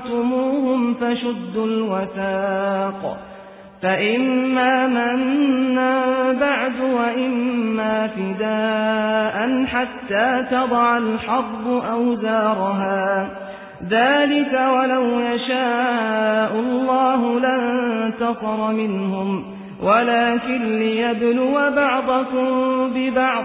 أدخنتموهم فشدوا الوثاق فإما منا بعد وإما فداء حتى تضع الحرب أوزارها ذلك ولو يشاء الله لانتصر منهم ولكن ليبلو بعضكم ببعض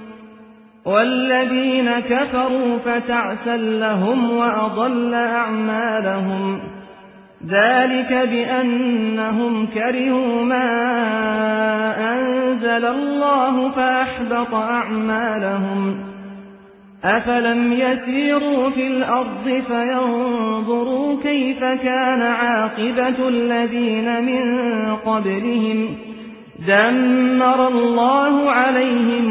والذين كفروا فتعسا لهم وأضل أعمالهم. ذلك بأنهم كرهوا ما أنزل الله فأحبط أعمالهم. أفلم يسيروا في الأرض فينظروا كيف كان عاقبة الذين من قبلهم. دمر الله عليهم